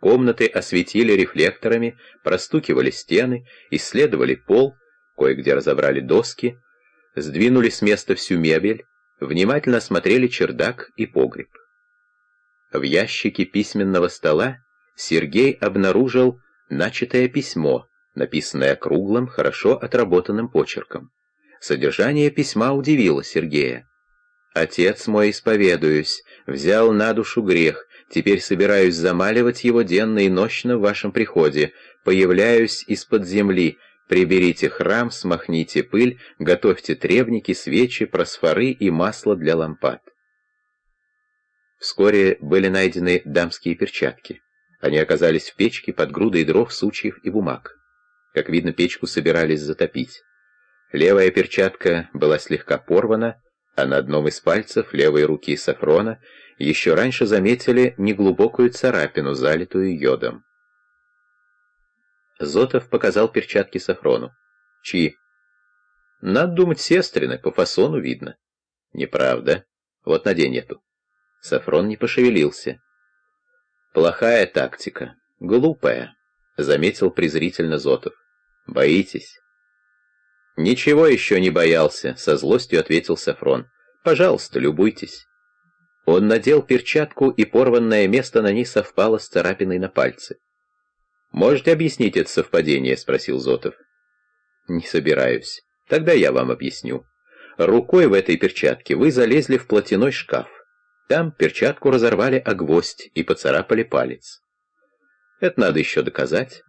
Комнаты осветили рефлекторами, простукивали стены, исследовали пол, кое-где разобрали доски, сдвинули с места всю мебель, внимательно осмотрели чердак и погреб. В ящике письменного стола Сергей обнаружил начатое письмо, написанное круглым, хорошо отработанным почерком. Содержание письма удивило Сергея. «Отец мой, исповедуюсь, взял на душу грех, теперь собираюсь замаливать его денно и нощно в вашем приходе, появляюсь из-под земли, приберите храм, смахните пыль, готовьте требники, свечи, просфоры и масло для лампад». Вскоре были найдены дамские перчатки. Они оказались в печке под грудой дров, сучьев и бумаг. Как видно, печку собирались затопить. Левая перчатка была слегка порвана, а на одном из пальцев левой руки Сафрона еще раньше заметили неглубокую царапину, залитую йодом. Зотов показал перчатки Сафрону. «Чьи?» «Надо думать, сестрины, по фасону видно». «Неправда. Вот надень эту». Сафрон не пошевелился. «Плохая тактика. Глупая», — заметил презрительно Зотов. «Боитесь?» «Ничего еще не боялся», — со злостью ответил Сафрон. «Пожалуйста, любуйтесь». Он надел перчатку, и порванное место на ней совпало с царапиной на пальце. «Можете объяснить это совпадение?» — спросил Зотов. «Не собираюсь. Тогда я вам объясню. Рукой в этой перчатке вы залезли в платяной шкаф. Там перчатку разорвали о гвоздь и поцарапали палец. Это надо еще доказать.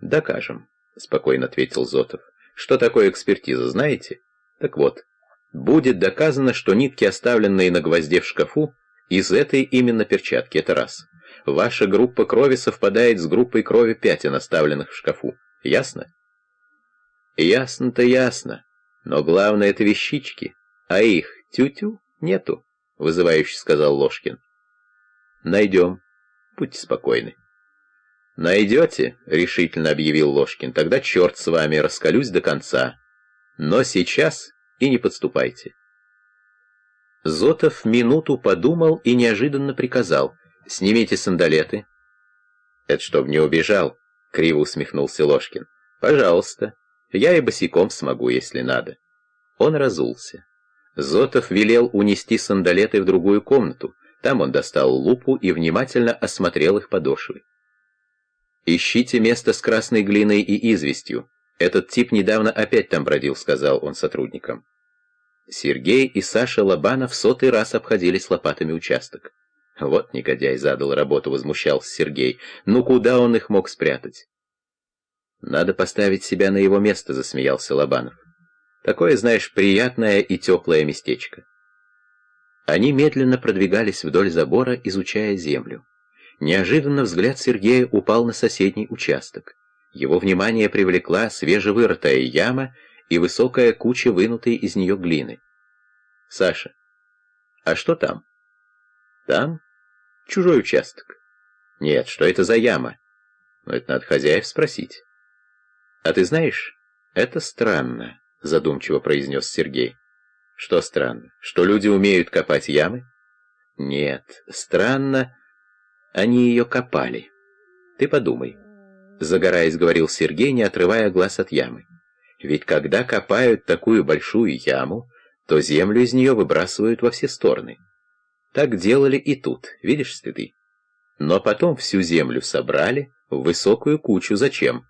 Докажем, спокойно ответил Зотов. Что такое экспертиза, знаете? Так вот, будет доказано, что нитки, оставленные на гвозде в шкафу, из этой именно перчатки, это раз. Ваша группа крови совпадает с группой крови пятен, оставленных в шкафу. Ясно? Ясно-то ясно. Но главное это вещички, а их тю-тю нету вызывающе сказал Ложкин. Найдем. Будьте спокойны. Найдете, решительно объявил Ложкин, тогда черт с вами, раскалюсь до конца. Но сейчас и не подступайте. Зотов минуту подумал и неожиданно приказал. «Снимите сандалеты». «Это чтоб не убежал», — криво усмехнулся Ложкин. «Пожалуйста, я и босиком смогу, если надо». Он разулся. Зотов велел унести сандалеты в другую комнату. Там он достал лупу и внимательно осмотрел их подошвы. «Ищите место с красной глиной и известью. Этот тип недавно опять там бродил», — сказал он сотрудникам. Сергей и Саша Лобанов сотый раз обходились лопатами участок. «Вот негодяй задал работу», — возмущался Сергей. «Ну куда он их мог спрятать?» «Надо поставить себя на его место», — засмеялся Лобанов. Такое, знаешь, приятное и теплое местечко. Они медленно продвигались вдоль забора, изучая землю. Неожиданно взгляд Сергея упал на соседний участок. Его внимание привлекла свежевырытая яма и высокая куча вынутой из нее глины. «Саша, а что там?» «Там? Чужой участок». «Нет, что это за яма?» «Ну, это надо хозяев спросить». «А ты знаешь, это странно. — задумчиво произнес Сергей. «Что странно? Что люди умеют копать ямы?» «Нет, странно. Они ее копали. Ты подумай». Загораясь, говорил Сергей, не отрывая глаз от ямы. «Ведь когда копают такую большую яму, то землю из нее выбрасывают во все стороны. Так делали и тут, видишь следы? Но потом всю землю собрали в высокую кучу. Зачем?»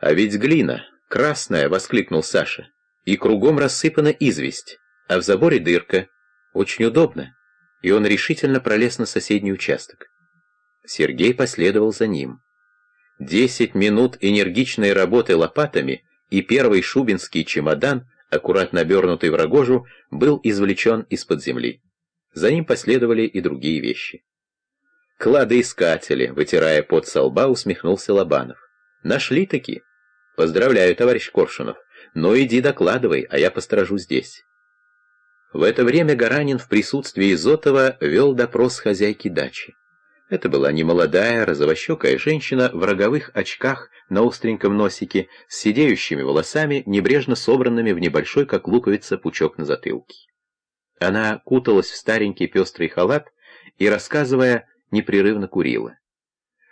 «А ведь глина», «Красная!» — воскликнул Саша. «И кругом рассыпана известь, а в заборе дырка. Очень удобно». И он решительно пролез на соседний участок. Сергей последовал за ним. Десять минут энергичной работы лопатами, и первый шубинский чемодан, аккуратно обернутый в рогожу, был извлечен из-под земли. За ним последовали и другие вещи. «Кладоискатели», — вытирая пот со лба, усмехнулся Лобанов. «Нашли-таки». «Поздравляю, товарищ Коршунов. Но иди докладывай, а я посторожу здесь». В это время Гаранин в присутствии Зотова вел допрос хозяйки дачи. Это была немолодая, розовощекая женщина в роговых очках на остреньком носике, с сидеющими волосами, небрежно собранными в небольшой, как луковица, пучок на затылке. Она куталась в старенький пестрый халат и, рассказывая непрерывно курила.